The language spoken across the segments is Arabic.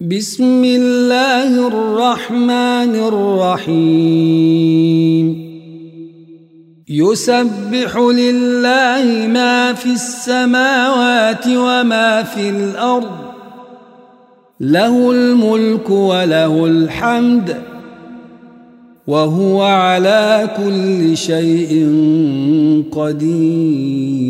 بسم الله الرحمن الرحيم يسبح لله ما في السماوات وما في الأرض له الملك وله الحمد وهو على كل شيء قدير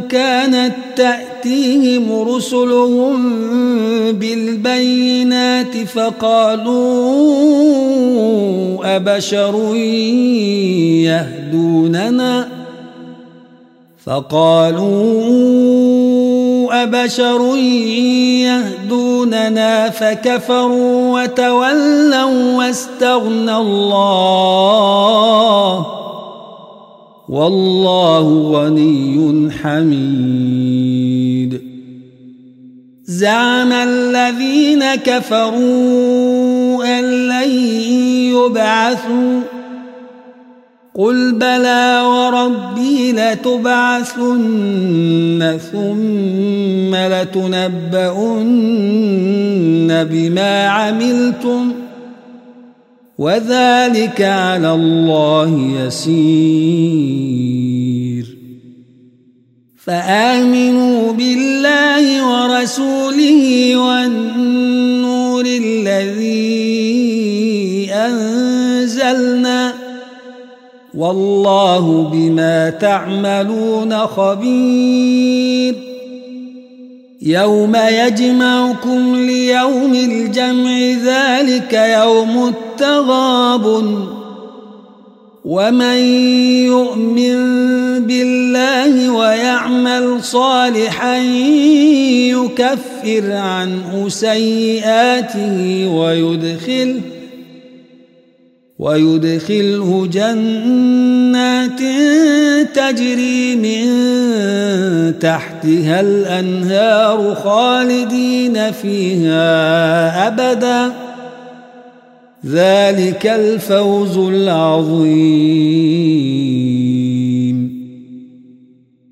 كانت تأتيهم رسلهم بالبينات فقالوا أبشر يهدوننا فقالوا أبشر يهدوننا فكفروا وتولوا واستغنى الله والله غني حميد. زعم الذين كفروا أن لن يبعثوا. قل بلى وربي لتبعثن ثم لتنبؤن بما عملتم. وذلك على الله يسير. فآمنوا بالله ورسوله والنور الذي أنزلنا والله بما تعملون خبير. يوم يجمعكم ليوم الجمع ذلك يوم التغاب. ومن يؤمن بالله ويعمل صالحا يكفر عنه سيئاته ويدخله ويدخله جنات تجري من تحتها الأنهار خالدين فيها أبدا. ذلك الفوز العظيم.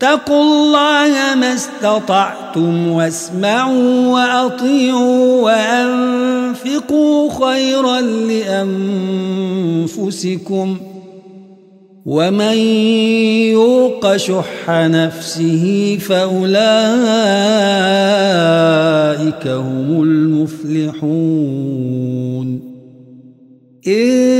فاتقوا الله ما استطعتم واسمعوا وأطيعوا وأنفقوا خيرا لأنفسكم ۖ ومن يوق شح نفسه فأولئك هم المفلحون إن